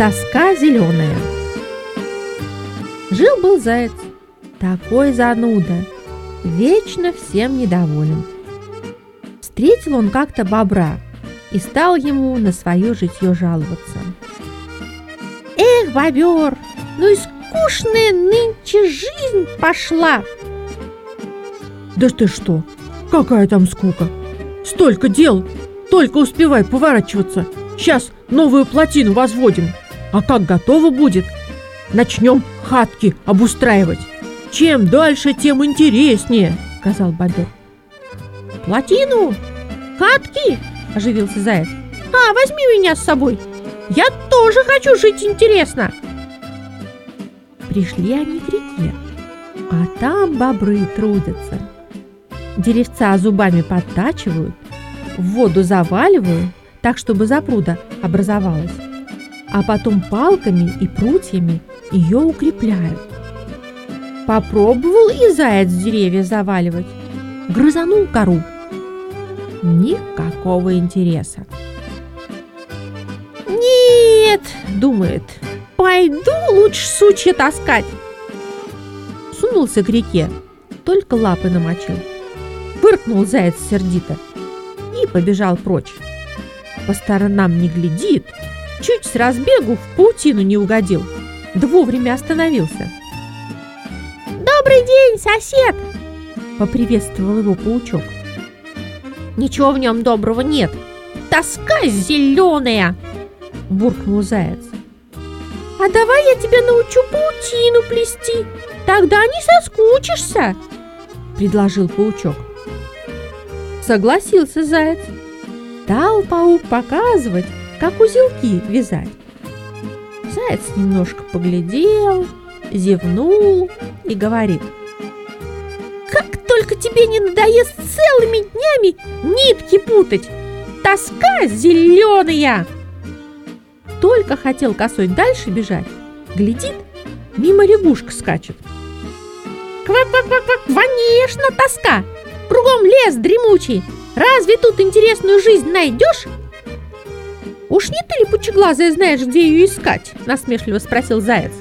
Тоска зеленая. Жил-был заяц, такой зануда, вечно всем недоволен. Встретил он как-то бобра и стал ему на свое житье жаловаться. «Эх, бобер, ну и скучная нынче жизнь пошла!» «Да ты что? Какая там скука? Столько дел! Только успевай поворачиваться! Сейчас новую плотину возводим, а как готово будет, начнем хатки обустраивать. Чем дальше, тем интереснее, сказал бобер. Плотину? Хатки? Оживился заяц. А, возьми меня с собой. Я тоже хочу жить интересно. Пришли они к реке, а там бобры трудятся. Деревца зубами подтачивают, в воду заваливают, так, чтобы запруда образовалась, а потом палками и прутьями ее укрепляют. Попробовал и заяц деревья заваливать, грызанул кору. Никакого интереса. «Нет!» — думает, «пойду лучше сучья таскать!» Сунулся к реке, только лапы намочил. Выркнул заяц сердито и побежал прочь по сторонам не глядит, чуть с разбегу в паутину не угодил, да вовремя остановился. «Добрый день, сосед!» — поприветствовал его паучок. «Ничего в нем доброго нет, тоска зеленая!» — буркнул заяц. «А давай я тебя научу паутину плести, тогда не соскучишься!» — предложил паучок. Согласился заяц стал паук показывать, как узелки вязать. Заяц немножко поглядел, зевнул и говорит. «Как только тебе не надоест целыми днями нитки путать! Тоска зеленая!» Только хотел косой дальше бежать, глядит, мимо лягушка скачет. «Квак-квак-квак-квак, конечно, тоска! Кругом лес дремучий, Разве тут интересную жизнь найдешь? Уж не ты ли, пучеглазая, знаешь, где ее искать? Насмешливо спросил заяц.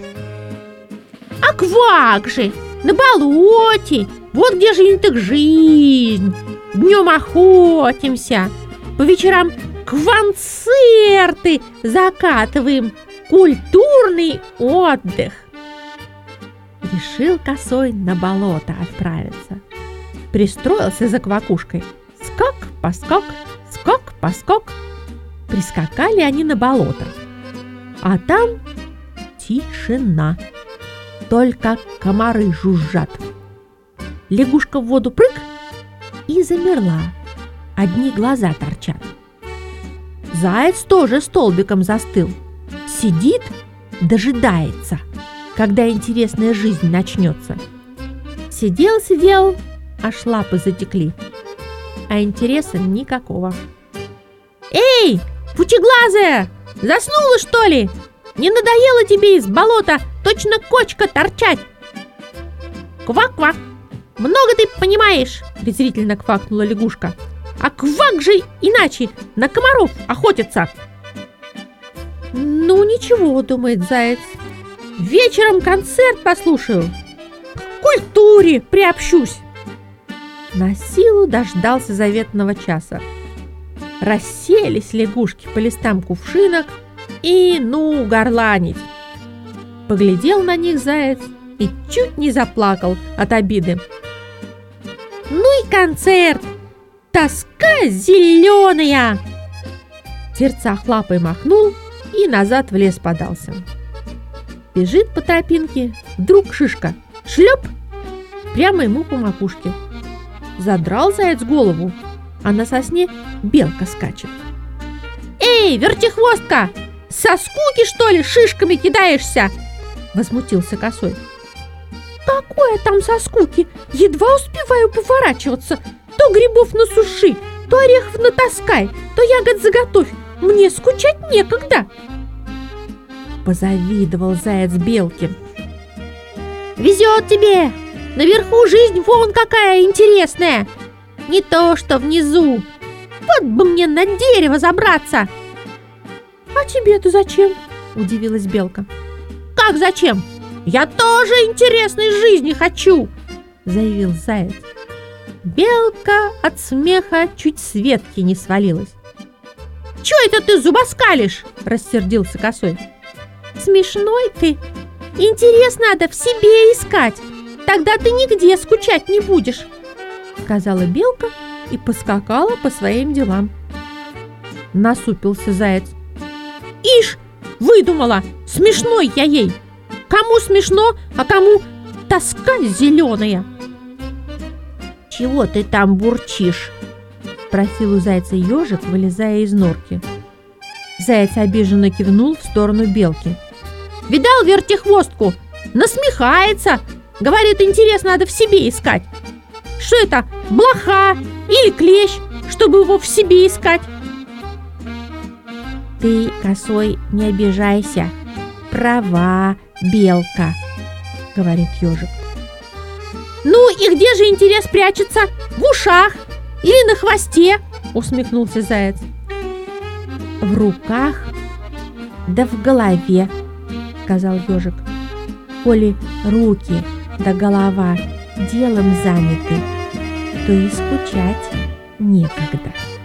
А квак же, на болоте, вот где же так жизнь. Днем охотимся, по вечерам концерты закатываем, культурный отдых. Решил косой на болото отправиться. Пристроился за квакушкой – Скок-поскок, скок-поскок. Прискакали они на болото. А там тишина. Только комары жужжат. Лягушка в воду прыг и замерла. Одни глаза торчат. Заяц тоже столбиком застыл. Сидит, дожидается, когда интересная жизнь начнется. Сидел-сидел, аж лапы затекли а интереса никакого. «Эй, пучеглазая, заснула, что ли? Не надоело тебе из болота точно кочка торчать?» «Квак-квак! Много ты понимаешь!» – презрительно квакнула лягушка. «А квак же иначе на комаров охотится!» «Ну ничего», – думает заяц. «Вечером концерт послушаю, к культуре приобщусь». На силу дождался заветного часа. Расселись лягушки по листам кувшинок и, ну, горланить. Поглядел на них заяц и чуть не заплакал от обиды. Ну и концерт! Тоска зеленая! Терцах лапой махнул и назад в лес подался. Бежит по тропинке, вдруг шишка, шлеп, прямо ему по макушке – Задрал заяц голову, а на сосне белка скачет. «Эй, вертихвостка! Со скуки, что ли, шишками кидаешься?» Возмутился косой. «Какое там со скуки? Едва успеваю поворачиваться. То грибов насуши, то орехов натаскай, то ягод заготовь. Мне скучать некогда!» Позавидовал заяц белке. «Везет тебе!» Наверху жизнь вон какая интересная. Не то, что внизу. Вот бы мне на дерево забраться. А тебе-то зачем? удивилась белка. Как зачем? Я тоже интересной жизни хочу, заявил заяц. Белка от смеха чуть с ветки не свалилась. «Чё это ты зубоскалишь?» – рассердился косой. «Смешной ты. Интерес надо в себе искать. Тогда ты нигде скучать не будешь», – сказала белка и поскакала по своим делам. Насупился заяц. «Ишь, выдумала! Смешной я ей! Кому смешно, а кому тоска зеленая!» «Чего ты там бурчишь?» Спросил у зайца ежик, вылезая из норки. Заяц обиженно кивнул в сторону белки. «Видал вертихвостку? Насмехается! Говорит, интерес надо в себе искать. Что это, блоха или клещ, чтобы его в себе искать?» «Ты, косой, не обижайся. Права, белка», — говорит ежик. «Ну и где же интерес прячется? В ушах или на хвосте?» — усмехнулся заяц. «В руках да в голове», — сказал ежик. «Коли руки да голова делом заняты, то и скучать некогда».